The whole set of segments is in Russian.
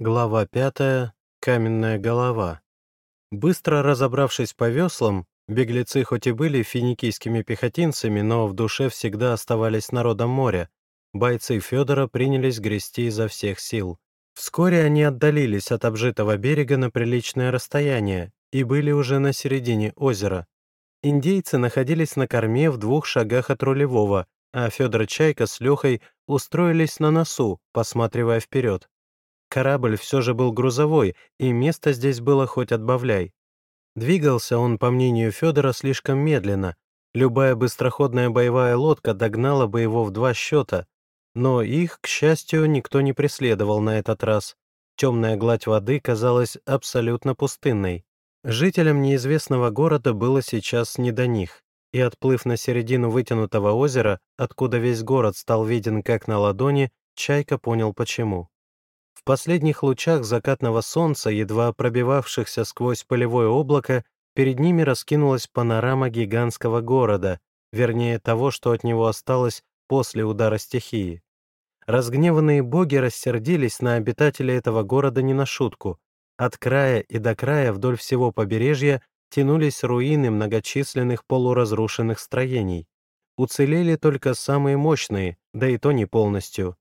Глава пятая. Каменная голова. Быстро разобравшись по веслам, беглецы хоть и были финикийскими пехотинцами, но в душе всегда оставались народом моря. Бойцы Федора принялись грести изо всех сил. Вскоре они отдалились от обжитого берега на приличное расстояние и были уже на середине озера. Индейцы находились на корме в двух шагах от рулевого, а Федор Чайка с Лехой устроились на носу, посматривая вперед. Корабль все же был грузовой, и места здесь было хоть отбавляй. Двигался он, по мнению Федора, слишком медленно. Любая быстроходная боевая лодка догнала бы его в два счета. Но их, к счастью, никто не преследовал на этот раз. Темная гладь воды казалась абсолютно пустынной. Жителям неизвестного города было сейчас не до них, и, отплыв на середину вытянутого озера, откуда весь город стал виден как на ладони, Чайка понял почему. Последних лучах закатного солнца, едва пробивавшихся сквозь полевое облако, перед ними раскинулась панорама гигантского города, вернее того, что от него осталось после удара стихии. Разгневанные боги рассердились на обитателей этого города не на шутку. От края и до края вдоль всего побережья тянулись руины многочисленных полуразрушенных строений. Уцелели только самые мощные, да и то не полностью.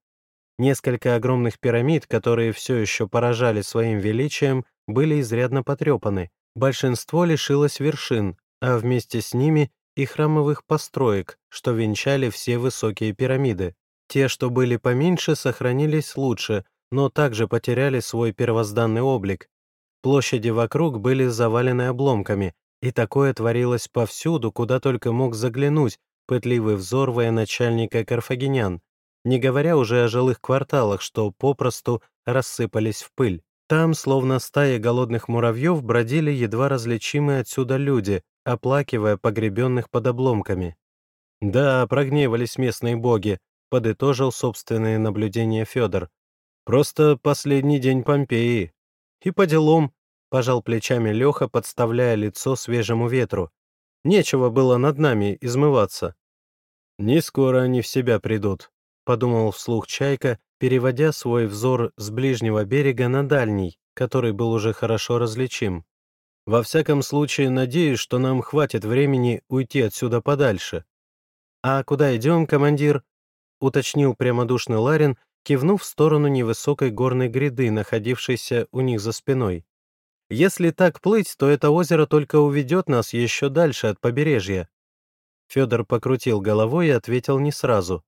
Несколько огромных пирамид, которые все еще поражали своим величием, были изрядно потрепаны. Большинство лишилось вершин, а вместе с ними и храмовых построек, что венчали все высокие пирамиды. Те, что были поменьше, сохранились лучше, но также потеряли свой первозданный облик. Площади вокруг были завалены обломками, и такое творилось повсюду, куда только мог заглянуть пытливый взор военачальника карфагенян не говоря уже о жилых кварталах, что попросту рассыпались в пыль. Там, словно стаи голодных муравьев, бродили едва различимые отсюда люди, оплакивая погребенных под обломками. «Да, прогневались местные боги», — подытожил собственные наблюдения Федор. «Просто последний день Помпеи. И по делам», — пожал плечами Леха, подставляя лицо свежему ветру. «Нечего было над нами измываться». «Не скоро они в себя придут», подумал вслух Чайка, переводя свой взор с ближнего берега на дальний, который был уже хорошо различим. Во всяком случае, надеюсь, что нам хватит времени уйти отсюда подальше. «А куда идем, командир?» — уточнил прямодушный Ларин, кивнув в сторону невысокой горной гряды, находившейся у них за спиной. «Если так плыть, то это озеро только уведет нас еще дальше от побережья». Федор покрутил головой и ответил не сразу.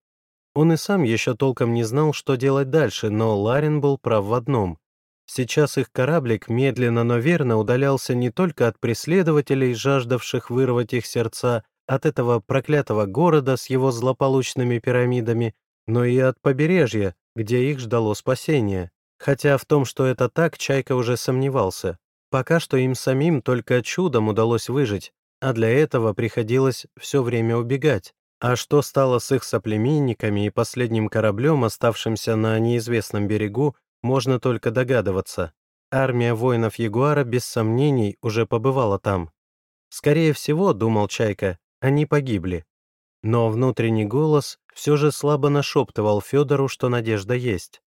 Он и сам еще толком не знал, что делать дальше, но Ларин был прав в одном. Сейчас их кораблик медленно, но верно удалялся не только от преследователей, жаждавших вырвать их сердца, от этого проклятого города с его злополучными пирамидами, но и от побережья, где их ждало спасение. Хотя в том, что это так, Чайка уже сомневался. Пока что им самим только чудом удалось выжить, а для этого приходилось все время убегать. А что стало с их соплеменниками и последним кораблем, оставшимся на неизвестном берегу, можно только догадываться. Армия воинов Ягуара без сомнений уже побывала там. Скорее всего, думал Чайка, они погибли. Но внутренний голос все же слабо нашептывал Федору, что надежда есть.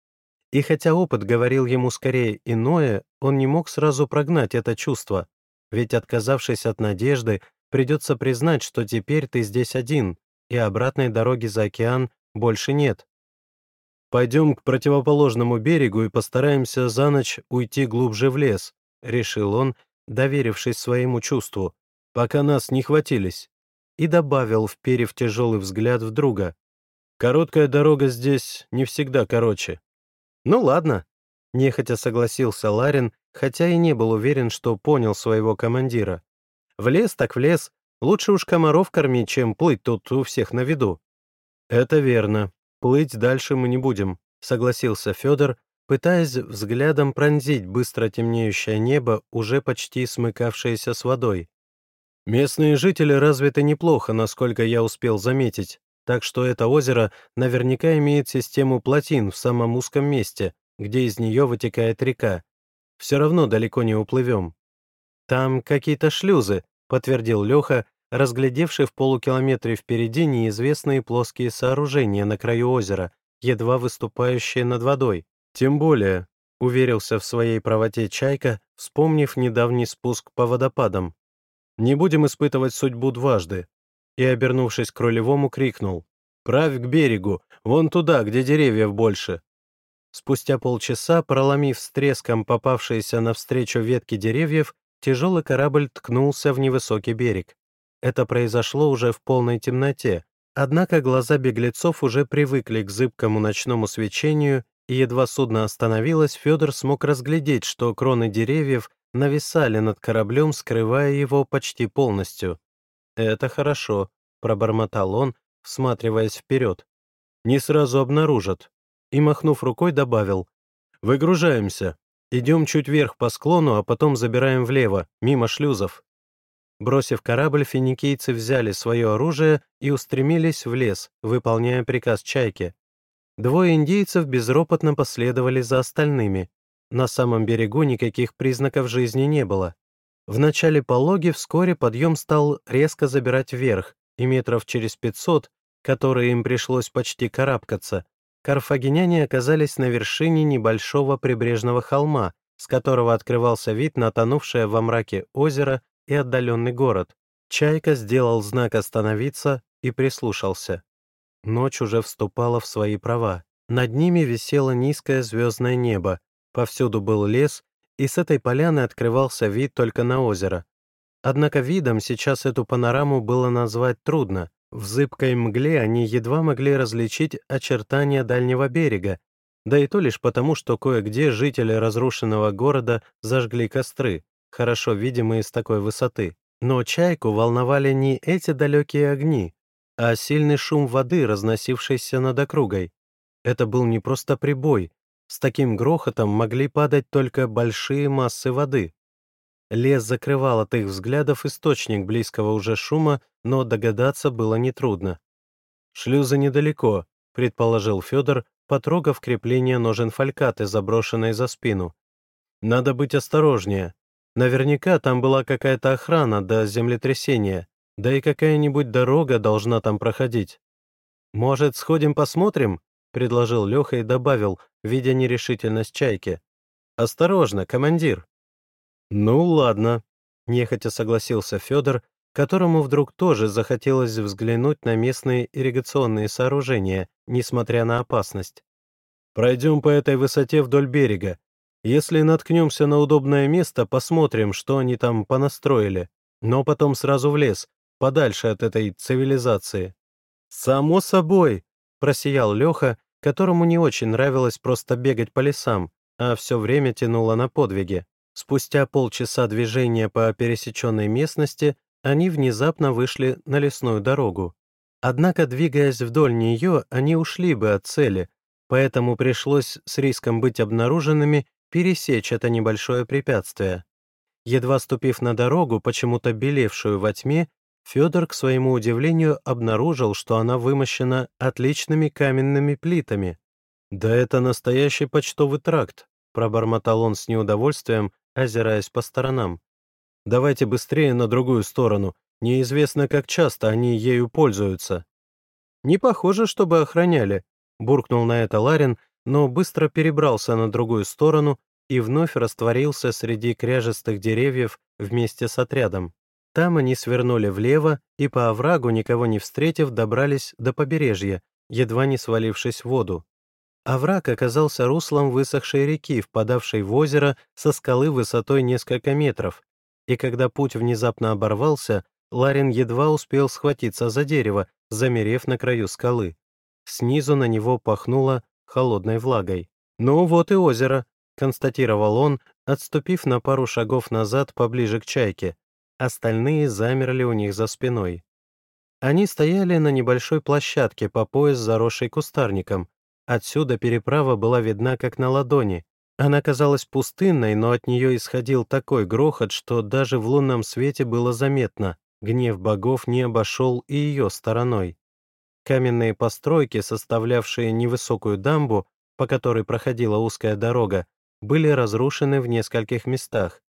И хотя опыт говорил ему скорее иное, он не мог сразу прогнать это чувство, ведь отказавшись от надежды, придется признать, что теперь ты здесь один, и обратной дороги за океан больше нет. «Пойдем к противоположному берегу и постараемся за ночь уйти глубже в лес», — решил он, доверившись своему чувству, пока нас не хватились, и добавил, вперев тяжелый взгляд в друга. «Короткая дорога здесь не всегда короче». «Ну ладно», — нехотя согласился Ларин, хотя и не был уверен, что понял своего командира. «В лес так в лес, Лучше уж комаров кормить, чем плыть тут у всех на виду». «Это верно. Плыть дальше мы не будем», — согласился Федор, пытаясь взглядом пронзить быстро темнеющее небо, уже почти смыкавшееся с водой. «Местные жители развиты неплохо, насколько я успел заметить, так что это озеро наверняка имеет систему плотин в самом узком месте, где из нее вытекает река. Все равно далеко не уплывем. Там какие-то шлюзы, подтвердил Леха, разглядевший в полукилометре впереди неизвестные плоские сооружения на краю озера, едва выступающие над водой. Тем более, уверился в своей правоте Чайка, вспомнив недавний спуск по водопадам. «Не будем испытывать судьбу дважды». И, обернувшись к рулевому, крикнул. «Правь к берегу, вон туда, где деревьев больше». Спустя полчаса, проломив с треском попавшиеся навстречу ветки деревьев, тяжелый корабль ткнулся в невысокий берег. Это произошло уже в полной темноте, однако глаза беглецов уже привыкли к зыбкому ночному свечению, и едва судно остановилось, Федор смог разглядеть, что кроны деревьев нависали над кораблем, скрывая его почти полностью. «Это хорошо», — пробормотал он, всматриваясь вперед. «Не сразу обнаружат». И, махнув рукой, добавил. «Выгружаемся. Идем чуть вверх по склону, а потом забираем влево, мимо шлюзов». Бросив корабль, финикийцы взяли свое оружие и устремились в лес, выполняя приказ Чайки. Двое индейцев безропотно последовали за остальными. На самом берегу никаких признаков жизни не было. В начале пологи вскоре подъем стал резко забирать вверх, и метров через 500, которые им пришлось почти карабкаться, карфагеняне оказались на вершине небольшого прибрежного холма, с которого открывался вид на тонувшее во мраке озеро и отдаленный город. Чайка сделал знак «Остановиться» и прислушался. Ночь уже вступала в свои права. Над ними висело низкое звездное небо, повсюду был лес, и с этой поляны открывался вид только на озеро. Однако видом сейчас эту панораму было назвать трудно. В зыбкой мгле они едва могли различить очертания дальнего берега, да и то лишь потому, что кое-где жители разрушенного города зажгли костры хорошо видимые с такой высоты. Но чайку волновали не эти далекие огни, а сильный шум воды, разносившийся над округой. Это был не просто прибой, с таким грохотом могли падать только большие массы воды. Лес закрывал от их взглядов источник близкого уже шума, но догадаться было нетрудно. «Шлюзы недалеко», — предположил Федор, потрогав крепление ножен фалькаты, заброшенной за спину. «Надо быть осторожнее. Наверняка там была какая-то охрана до землетрясения, да и какая-нибудь дорога должна там проходить. «Может, сходим посмотрим?» — предложил Леха и добавил, видя нерешительность чайки. «Осторожно, командир!» «Ну, ладно», — нехотя согласился Федор, которому вдруг тоже захотелось взглянуть на местные ирригационные сооружения, несмотря на опасность. «Пройдем по этой высоте вдоль берега, если наткнемся на удобное место, посмотрим, что они там понастроили. Но потом сразу в лес, подальше от этой цивилизации. «Само собой!» — просиял Леха, которому не очень нравилось просто бегать по лесам, а все время тянуло на подвиги. Спустя полчаса движения по пересеченной местности они внезапно вышли на лесную дорогу. Однако, двигаясь вдоль нее, они ушли бы от цели, поэтому пришлось с риском быть обнаруженными пересечь это небольшое препятствие. Едва ступив на дорогу, почему-то белевшую во тьме, Федор, к своему удивлению, обнаружил, что она вымощена отличными каменными плитами. «Да это настоящий почтовый тракт», — пробормотал он с неудовольствием, озираясь по сторонам. «Давайте быстрее на другую сторону. Неизвестно, как часто они ею пользуются». «Не похоже, чтобы охраняли», — буркнул на это Ларин, но быстро перебрался на другую сторону и вновь растворился среди кряжестых деревьев вместе с отрядом. Там они свернули влево и по оврагу, никого не встретив, добрались до побережья, едва не свалившись в воду. Овраг оказался руслом высохшей реки, впадавшей в озеро со скалы высотой несколько метров, и когда путь внезапно оборвался, Ларин едва успел схватиться за дерево, замерев на краю скалы. Снизу на него пахнуло холодной влагой. «Ну вот и озеро», — констатировал он, отступив на пару шагов назад поближе к чайке. Остальные замерли у них за спиной. Они стояли на небольшой площадке по пояс, заросшей кустарником. Отсюда переправа была видна как на ладони. Она казалась пустынной, но от нее исходил такой грохот, что даже в лунном свете было заметно. Гнев богов не обошел и ее стороной. Каменные постройки, составлявшие невысокую дамбу, по которой проходила узкая дорога, были разрушены в нескольких местах.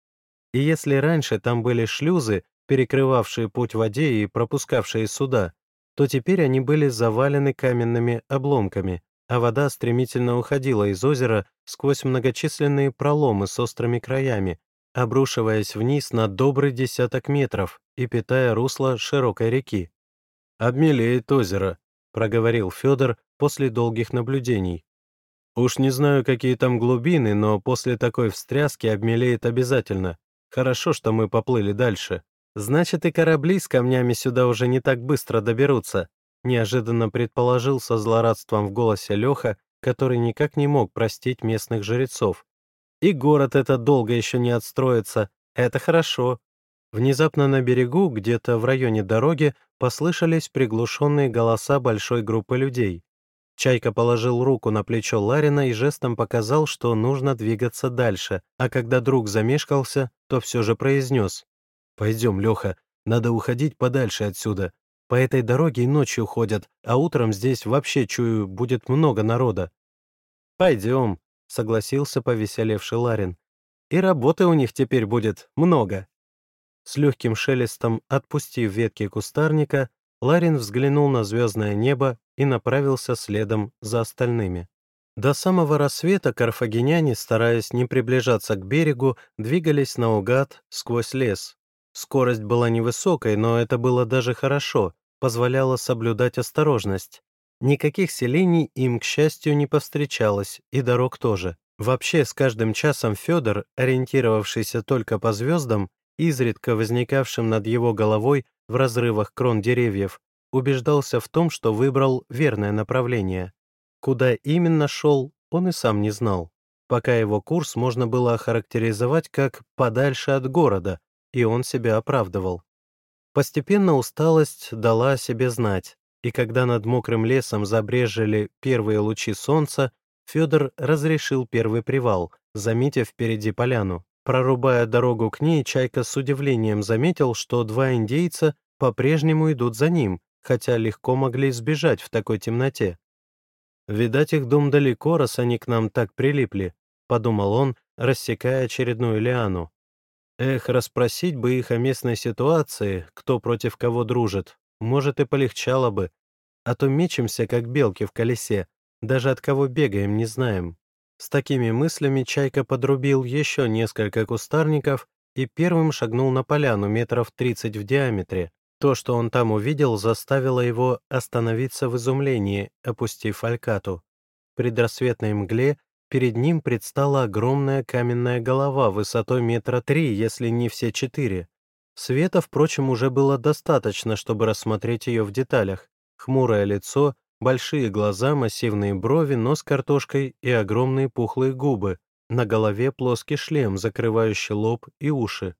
И если раньше там были шлюзы, перекрывавшие путь воде и пропускавшие суда, то теперь они были завалены каменными обломками, а вода стремительно уходила из озера, сквозь многочисленные проломы с острыми краями, обрушиваясь вниз на добрый десяток метров и питая русло широкой реки. «Обмелеет озеро», — проговорил Федор после долгих наблюдений. «Уж не знаю, какие там глубины, но после такой встряски обмелеет обязательно. Хорошо, что мы поплыли дальше. Значит, и корабли с камнями сюда уже не так быстро доберутся», — неожиданно предположил со злорадством в голосе Леха, который никак не мог простить местных жрецов. «И город этот долго еще не отстроится. Это хорошо». Внезапно на берегу, где-то в районе дороги, послышались приглушенные голоса большой группы людей. Чайка положил руку на плечо Ларина и жестом показал, что нужно двигаться дальше, а когда друг замешкался, то все же произнес. «Пойдем, Леха, надо уходить подальше отсюда. По этой дороге и ночью ходят, а утром здесь вообще, чую, будет много народа». «Пойдем», — согласился повеселевший Ларин. «И работы у них теперь будет много». С легким шелестом отпустив ветки кустарника, Ларин взглянул на звездное небо и направился следом за остальными. До самого рассвета карфагеняне, стараясь не приближаться к берегу, двигались наугад сквозь лес. Скорость была невысокой, но это было даже хорошо, позволяло соблюдать осторожность. Никаких селений им, к счастью, не повстречалось, и дорог тоже. Вообще, с каждым часом Федор, ориентировавшийся только по звездам, изредка возникавшим над его головой в разрывах крон деревьев, убеждался в том, что выбрал верное направление. Куда именно шел, он и сам не знал, пока его курс можно было охарактеризовать как «подальше от города», и он себя оправдывал. Постепенно усталость дала о себе знать, и когда над мокрым лесом забрежили первые лучи солнца, Федор разрешил первый привал, заметив впереди поляну. Прорубая дорогу к ней, Чайка с удивлением заметил, что два индейца по-прежнему идут за ним, хотя легко могли сбежать в такой темноте. «Видать, их дом далеко, раз они к нам так прилипли», — подумал он, рассекая очередную лиану. Эх, расспросить бы их о местной ситуации, кто против кого дружит, может и полегчало бы, а то мечемся, как белки в колесе, даже от кого бегаем не знаем. С такими мыслями Чайка подрубил еще несколько кустарников и первым шагнул на поляну метров 30 в диаметре, то, что он там увидел, заставило его остановиться в изумлении, опустив алькату. В предрассветной мгле перед ним предстала огромная каменная голова высотой метра три, если не все четыре. Света, впрочем, уже было достаточно, чтобы рассмотреть ее в деталях. Хмурое лицо, большие глаза, массивные брови, нос картошкой и огромные пухлые губы. На голове плоский шлем, закрывающий лоб и уши.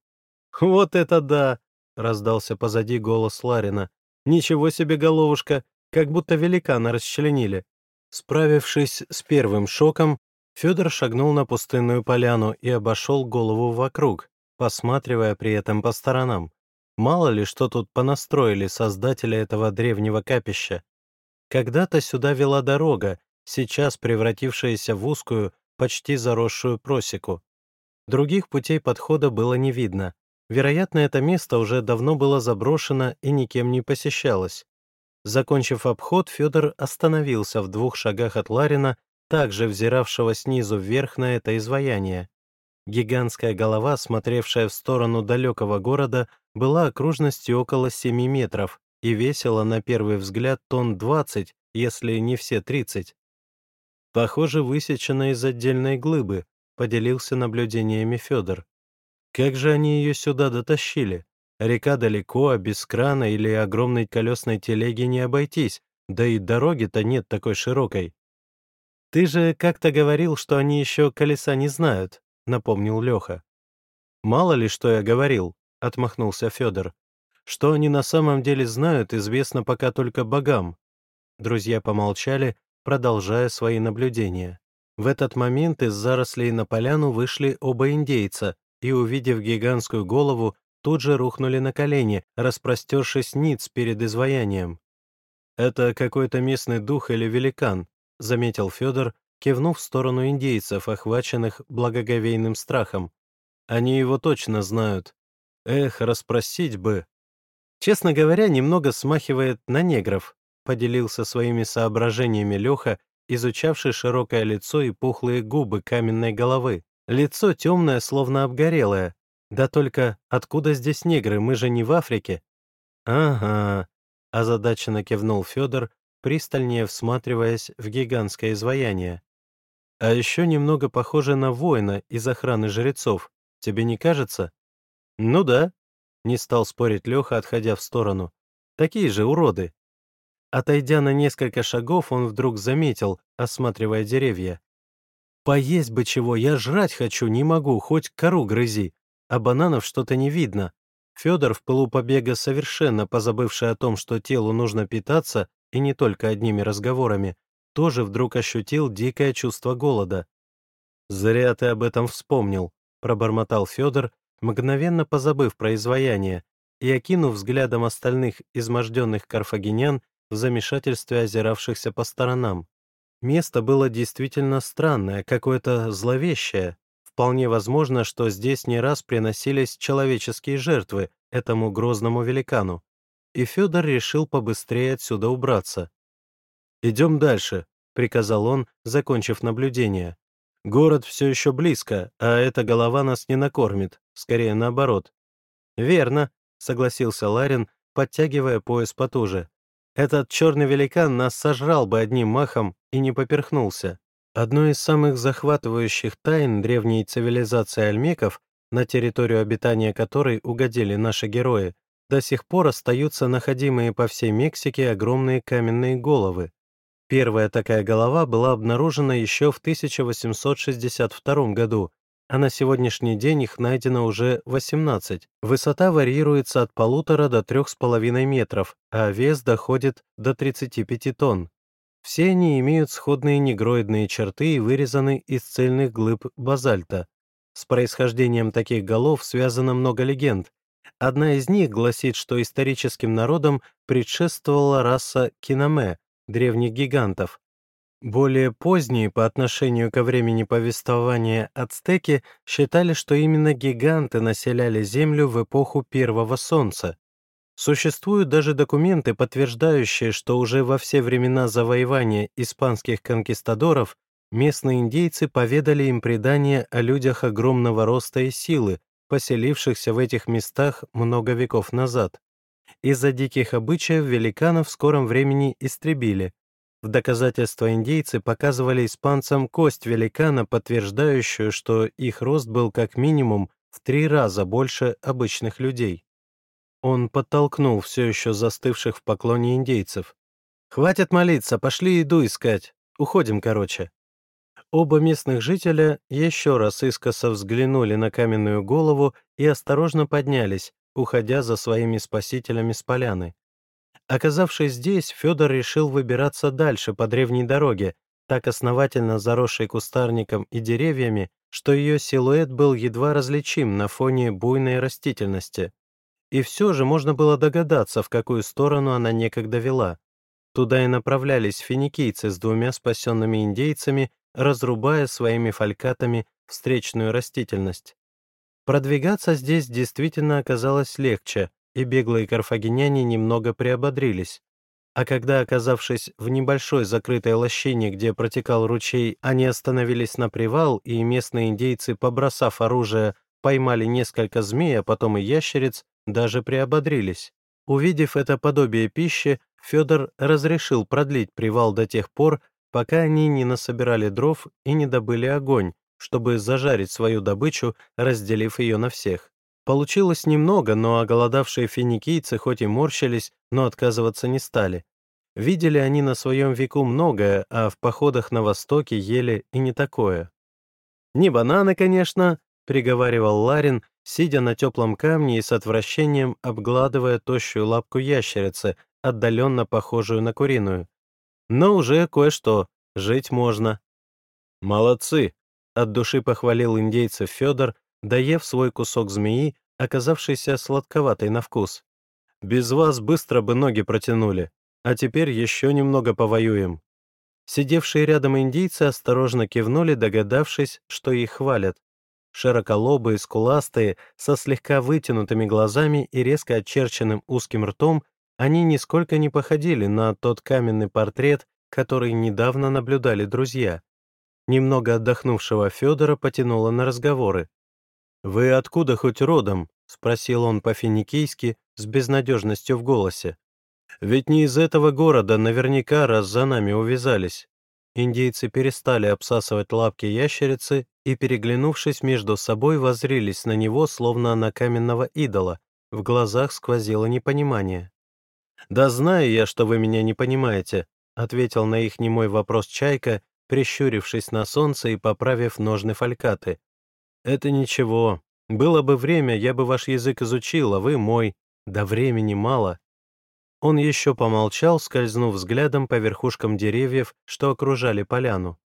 «Вот это да!» раздался позади голос Ларина. «Ничего себе, головушка! Как будто великана расчленили!» Справившись с первым шоком, Федор шагнул на пустынную поляну и обошел голову вокруг, посматривая при этом по сторонам. Мало ли, что тут понастроили создатели этого древнего капища. Когда-то сюда вела дорога, сейчас превратившаяся в узкую, почти заросшую просеку. Других путей подхода было не видно, Вероятно, это место уже давно было заброшено и никем не посещалось. Закончив обход, Федор остановился в двух шагах от Ларина, также взиравшего снизу вверх на это изваяние. Гигантская голова, смотревшая в сторону далекого города, была окружностью около 7 метров и весила на первый взгляд тонн 20, если не все 30. Похоже, высечена из отдельной глыбы, поделился наблюдениями Федор. Как же они ее сюда дотащили? Река далеко, а без крана или огромной колесной телеги не обойтись, да и дороги-то нет такой широкой. «Ты же как-то говорил, что они еще колеса не знают», — напомнил Леха. «Мало ли, что я говорил», — отмахнулся Федор. «Что они на самом деле знают, известно пока только богам». Друзья помолчали, продолжая свои наблюдения. В этот момент из зарослей на поляну вышли оба индейца, и, увидев гигантскую голову, тут же рухнули на колени, распростершись ниц перед изваянием. «Это какой-то местный дух или великан», — заметил Федор, кивнув в сторону индейцев, охваченных благоговейным страхом. «Они его точно знают. Эх, расспросить бы». «Честно говоря, немного смахивает на негров», — поделился своими соображениями Леха изучавший широкое лицо и пухлые губы каменной головы. Лицо темное, словно обгорелое. Да только откуда здесь негры, мы же не в Африке. Ага, озадаченно кивнул Федор, пристальнее всматриваясь в гигантское изваяние. А еще немного похоже на воина из охраны жрецов. Тебе не кажется? Ну да, не стал спорить Леха, отходя в сторону. Такие же уроды. Отойдя на несколько шагов, он вдруг заметил, осматривая деревья. «Поесть бы чего, я жрать хочу, не могу, хоть кору грызи, а бананов что-то не видно». Федор в пылу побега, совершенно позабывший о том, что телу нужно питаться, и не только одними разговорами, тоже вдруг ощутил дикое чувство голода. «Зря ты об этом вспомнил», — пробормотал Федор, мгновенно позабыв про изваяние, и окинув взглядом остальных изможденных карфагенян в замешательстве озиравшихся по сторонам. Место было действительно странное, какое-то зловещее. Вполне возможно, что здесь не раз приносились человеческие жертвы этому грозному великану. И Федор решил побыстрее отсюда убраться. «Идем дальше», — приказал он, закончив наблюдение. «Город все еще близко, а эта голова нас не накормит, скорее наоборот». «Верно», — согласился Ларин, подтягивая пояс потуже. «Этот черный великан нас сожрал бы одним махом и не поперхнулся». Одной из самых захватывающих тайн древней цивилизации альмеков, на территорию обитания которой угодили наши герои, до сих пор остаются находимые по всей Мексике огромные каменные головы. Первая такая голова была обнаружена еще в 1862 году, а на сегодняшний день их найдено уже 18. Высота варьируется от полутора до трех с половиной метров, а вес доходит до 35 тонн. Все они имеют сходные негроидные черты и вырезаны из цельных глыб базальта. С происхождением таких голов связано много легенд. Одна из них гласит, что историческим народам предшествовала раса киноме, древних гигантов. Более поздние по отношению ко времени повествования ацтеки считали, что именно гиганты населяли Землю в эпоху Первого Солнца. Существуют даже документы, подтверждающие, что уже во все времена завоевания испанских конкистадоров местные индейцы поведали им предания о людях огромного роста и силы, поселившихся в этих местах много веков назад. Из-за диких обычаев великанов в скором времени истребили. В доказательство индейцы показывали испанцам кость великана, подтверждающую, что их рост был как минимум в три раза больше обычных людей. Он подтолкнул все еще застывших в поклоне индейцев. «Хватит молиться, пошли еду искать. Уходим, короче». Оба местных жителя еще раз искоса взглянули на каменную голову и осторожно поднялись, уходя за своими спасителями с поляны. Оказавшись здесь, Федор решил выбираться дальше по древней дороге, так основательно заросшей кустарником и деревьями, что ее силуэт был едва различим на фоне буйной растительности. И все же можно было догадаться, в какую сторону она некогда вела. Туда и направлялись финикийцы с двумя спасенными индейцами, разрубая своими фалькатами встречную растительность. Продвигаться здесь действительно оказалось легче, и беглые карфагеняне немного приободрились. А когда, оказавшись в небольшой закрытой лощине, где протекал ручей, они остановились на привал, и местные индейцы, побросав оружие, поймали несколько змей, а потом и ящериц, даже приободрились. Увидев это подобие пищи, Федор разрешил продлить привал до тех пор, пока они не насобирали дров и не добыли огонь, чтобы зажарить свою добычу, разделив ее на всех. Получилось немного, но оголодавшие финикийцы хоть и морщились, но отказываться не стали. Видели они на своем веку многое, а в походах на Востоке ели и не такое. «Не бананы, конечно», — приговаривал Ларин, сидя на теплом камне и с отвращением обгладывая тощую лапку ящерицы, отдаленно похожую на куриную. «Но уже кое-что, жить можно». «Молодцы», от души похвалил индейцев Федор, доев свой кусок змеи, оказавшийся сладковатой на вкус. «Без вас быстро бы ноги протянули, а теперь еще немного повоюем». Сидевшие рядом индейцы осторожно кивнули, догадавшись, что их хвалят. Широколобые, скуластые, со слегка вытянутыми глазами и резко очерченным узким ртом, они нисколько не походили на тот каменный портрет, который недавно наблюдали друзья. Немного отдохнувшего Федора потянуло на разговоры. «Вы откуда хоть родом?» — спросил он по-финикийски с безнадежностью в голосе. «Ведь не из этого города наверняка, раз за нами увязались». Индейцы перестали обсасывать лапки ящерицы и, переглянувшись между собой, воззрились на него, словно на каменного идола. В глазах сквозило непонимание. «Да знаю я, что вы меня не понимаете», — ответил на их немой вопрос Чайка, прищурившись на солнце и поправив ножны фалькаты. «Это ничего. Было бы время, я бы ваш язык изучил, а вы мой. Да времени мало». Он еще помолчал, скользнув взглядом по верхушкам деревьев, что окружали поляну.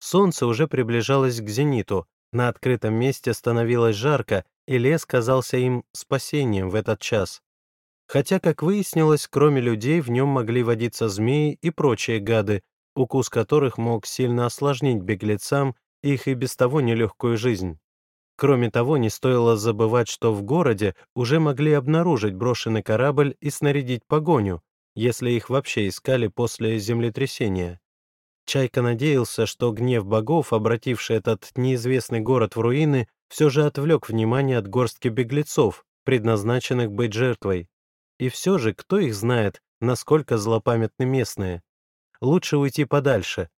Солнце уже приближалось к зениту, на открытом месте становилось жарко, и лес казался им спасением в этот час. Хотя, как выяснилось, кроме людей в нем могли водиться змеи и прочие гады, укус которых мог сильно осложнить беглецам их и без того нелегкую жизнь. Кроме того, не стоило забывать, что в городе уже могли обнаружить брошенный корабль и снарядить погоню, если их вообще искали после землетрясения. Чайка надеялся, что гнев богов, обративший этот неизвестный город в руины, все же отвлек внимание от горстки беглецов, предназначенных быть жертвой. И все же, кто их знает, насколько злопамятны местные. Лучше уйти подальше,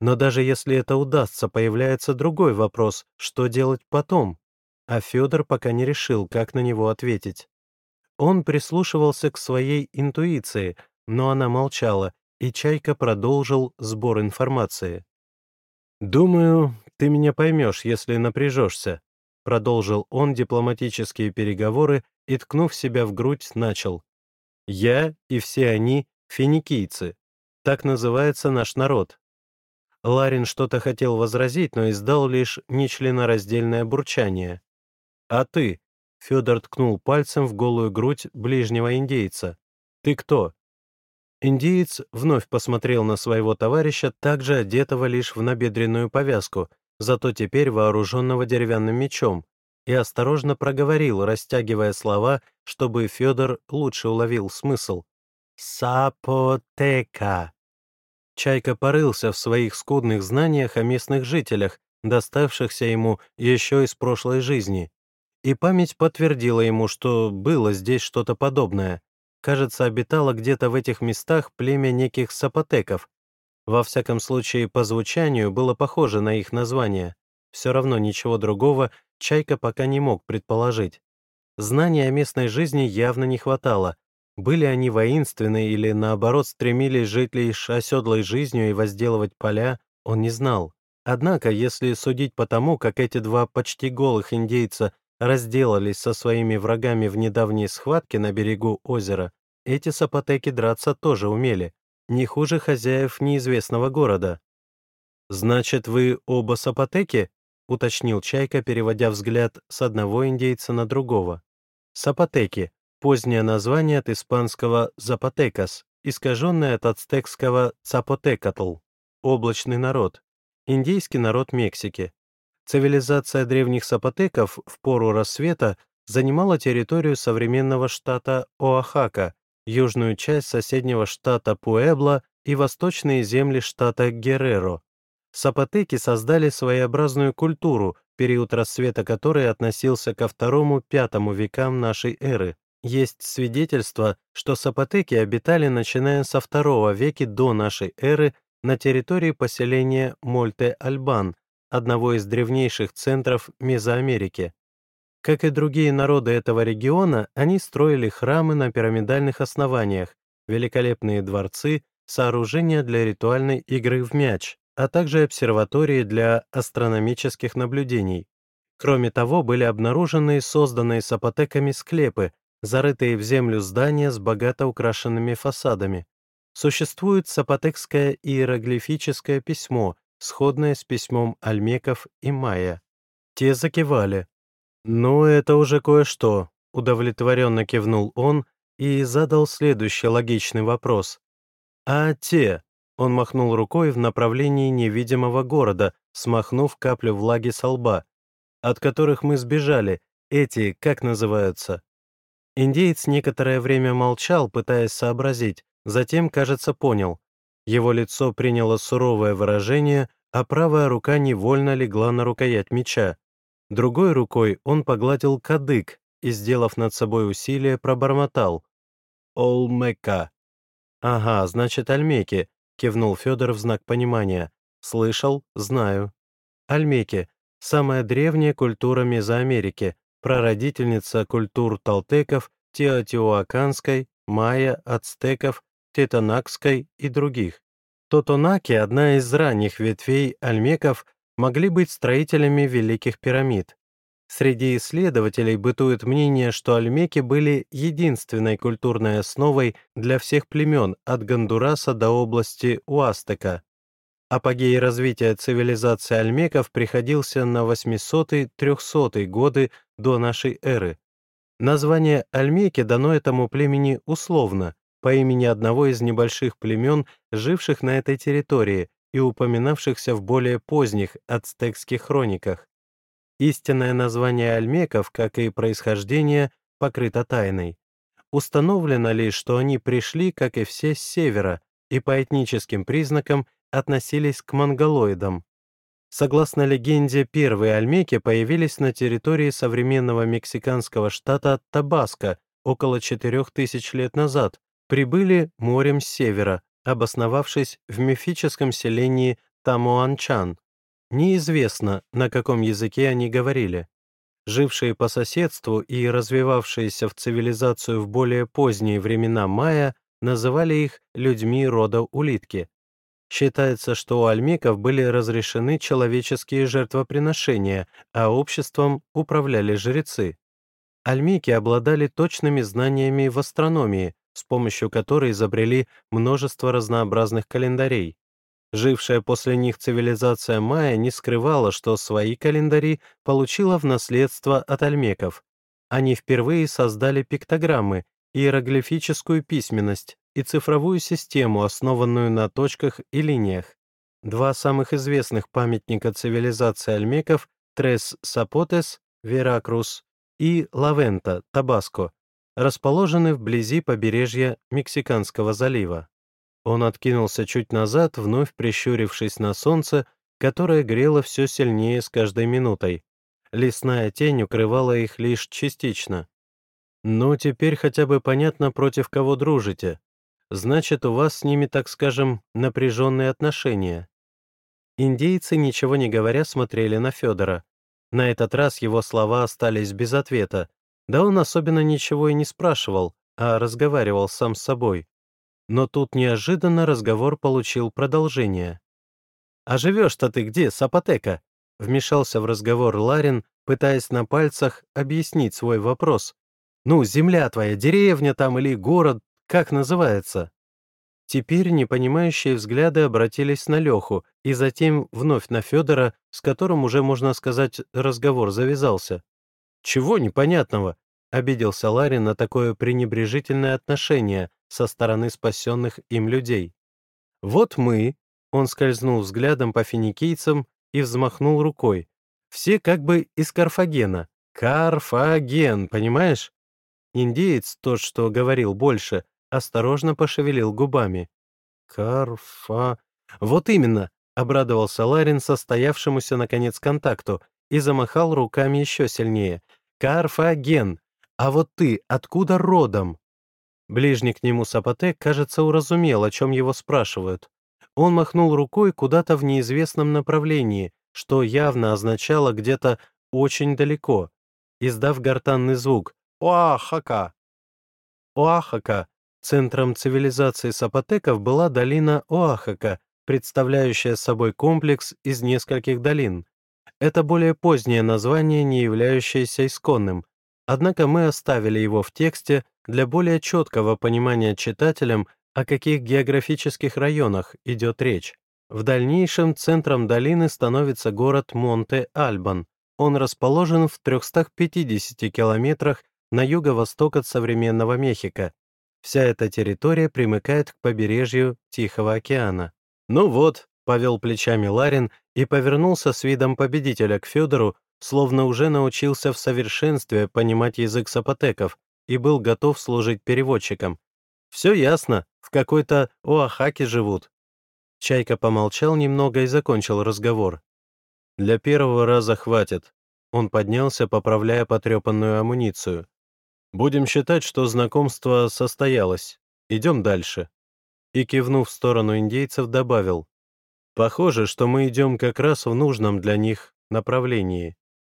но даже если это удастся, появляется другой вопрос, что делать потом? А Федор пока не решил, как на него ответить. Он прислушивался к своей интуиции, но она молчала, и Чайка продолжил сбор информации. «Думаю, ты меня поймешь, если напряжешься», продолжил он дипломатические переговоры и, ткнув себя в грудь, начал. «Я и все они — финикийцы. Так называется наш народ. Ларин что-то хотел возразить, но издал лишь нечленораздельное бурчание. «А ты?» — Федор ткнул пальцем в голую грудь ближнего индейца. «Ты кто?» Индиец вновь посмотрел на своего товарища, также одетого лишь в набедренную повязку, зато теперь вооруженного деревянным мечом, и осторожно проговорил, растягивая слова, чтобы Федор лучше уловил смысл. «Сапотека». Чайка порылся в своих скудных знаниях о местных жителях, доставшихся ему еще из прошлой жизни. И память подтвердила ему, что было здесь что-то подобное. Кажется, обитало где-то в этих местах племя неких сапотеков. Во всяком случае, по звучанию было похоже на их название. Все равно ничего другого Чайка пока не мог предположить. Знания о местной жизни явно не хватало, были они воинственны или, наоборот, стремились жить лишь оседлой жизнью и возделывать поля, он не знал. Однако, если судить по тому, как эти два почти голых индейца разделались со своими врагами в недавней схватке на берегу озера, эти сапотеки драться тоже умели, не хуже хозяев неизвестного города. «Значит, вы оба сапотеки?» — уточнил Чайка, переводя взгляд с одного индейца на другого. «Сапотеки Позднее название от испанского «запотекас», искаженное от ацтекского «цапотекатл» — «облачный народ», индейский народ Мексики. Цивилизация древних сапотеков в пору рассвета занимала территорию современного штата Оахака, южную часть соседнего штата Пуэбло и восточные земли штата Герреро. Сапотеки создали своеобразную культуру, период рассвета которой относился ко второму-пятому векам нашей эры. Есть свидетельства, что сапотеки обитали начиная со II века до нашей эры на территории поселения Мольте-Альбан, одного из древнейших центров Мезоамерики. Как и другие народы этого региона, они строили храмы на пирамидальных основаниях, великолепные дворцы, сооружения для ритуальной игры в мяч, а также обсерватории для астрономических наблюдений. Кроме того, были обнаружены созданные сапотеками склепы, зарытые в землю здания с богато украшенными фасадами. Существует сапотекское иероглифическое письмо, сходное с письмом альмеков и майя. Те закивали. «Ну, это уже кое-что», — удовлетворенно кивнул он и задал следующий логичный вопрос. «А те?» — он махнул рукой в направлении невидимого города, смахнув каплю влаги со лба. «От которых мы сбежали, эти, как называются?» Индеец некоторое время молчал, пытаясь сообразить, затем, кажется, понял. Его лицо приняло суровое выражение, а правая рука невольно легла на рукоять меча. Другой рукой он погладил кадык и, сделав над собой усилие, пробормотал. «Олмека». «Ага, значит, Альмеки», — кивнул Федор в знак понимания. «Слышал, знаю». Альмеки — самая древняя культура Мезоамерики, прародительница культур толтеков, теотиуаканской, майя, ацтеков, тетанакской и других. Тотонаки, одна из ранних ветвей альмеков, могли быть строителями Великих пирамид. Среди исследователей бытует мнение, что альмеки были единственной культурной основой для всех племен от Гондураса до области Уастека. Апогей развития цивилизации альмеков приходился на 800-300 годы до нашей эры. Название альмеки дано этому племени условно, по имени одного из небольших племен, живших на этой территории, и упоминавшихся в более поздних ацтекских хрониках. Истинное название альмеков, как и происхождение, покрыто тайной. Установлено лишь, что они пришли, как и все, с севера и по этническим признакам относились к монголоидам. Согласно легенде, первые альмеки появились на территории современного мексиканского штата Табаско около 4000 лет назад, прибыли морем с севера, обосновавшись в мифическом селении Тамуанчан. Неизвестно, на каком языке они говорили. Жившие по соседству и развивавшиеся в цивилизацию в более поздние времена майя называли их людьми рода улитки. Считается, что у альмеков были разрешены человеческие жертвоприношения, а обществом управляли жрецы. Альмеки обладали точными знаниями в астрономии, с помощью которой изобрели множество разнообразных календарей. Жившая после них цивилизация майя не скрывала, что свои календари получила в наследство от альмеков. Они впервые создали пиктограммы, иероглифическую письменность и цифровую систему, основанную на точках и линиях. Два самых известных памятника цивилизации альмеков — Трес Сапотес, Веракрус и Лавента, Табаско, расположены вблизи побережья Мексиканского залива. Он откинулся чуть назад, вновь прищурившись на солнце, которое грело все сильнее с каждой минутой. Лесная тень укрывала их лишь частично. «Ну, теперь хотя бы понятно, против кого дружите. Значит, у вас с ними, так скажем, напряженные отношения». Индейцы, ничего не говоря, смотрели на Федора. На этот раз его слова остались без ответа, да он особенно ничего и не спрашивал, а разговаривал сам с собой. Но тут неожиданно разговор получил продолжение. «А живешь-то ты где, Сапотека?» Вмешался в разговор Ларин, пытаясь на пальцах объяснить свой вопрос. «Ну, земля твоя, деревня там или город, как называется?» Теперь непонимающие взгляды обратились на Леху и затем вновь на Федора, с которым уже, можно сказать, разговор завязался. «Чего непонятного?» — обиделся Ларин на такое пренебрежительное отношение со стороны спасенных им людей. «Вот мы», — он скользнул взглядом по финикийцам и взмахнул рукой, «все как бы из Карфагена. Карфаген, понимаешь?» Индеец, тот, что говорил больше, осторожно пошевелил губами. «Карфа...» «Вот именно!» — обрадовался Ларин состоявшемуся, наконец, контакту и замахал руками еще сильнее. Карфаген. А вот ты откуда родом?» Ближний к нему Сапотек, кажется, уразумел, о чем его спрашивают. Он махнул рукой куда-то в неизвестном направлении, что явно означало где-то очень далеко, издав гортанный звук «Оахака». Оахака. Центром цивилизации сапотеков была долина Оахака, представляющая собой комплекс из нескольких долин. Это более позднее название, не являющееся исконным, однако мы оставили его в тексте для более четкого понимания читателям, о каких географических районах идет речь. В дальнейшем центром долины становится город Монте-Альбан. Он расположен в 350 километрах на юго-восток от современного Мехико. Вся эта территория примыкает к побережью Тихого океана. Ну вот, повел плечами Ларин и повернулся с видом победителя к Федору, словно уже научился в совершенстве понимать язык сапотеков и был готов служить переводчиком. «Все ясно, в какой-то Оахаке живут. Чайка помолчал немного и закончил разговор. «Для первого раза хватит». Он поднялся, поправляя потрепанную амуницию. «Будем считать, что знакомство состоялось. Идем дальше». И, кивнув в сторону индейцев, добавил. «Похоже, что мы идем как раз в нужном для них направлении».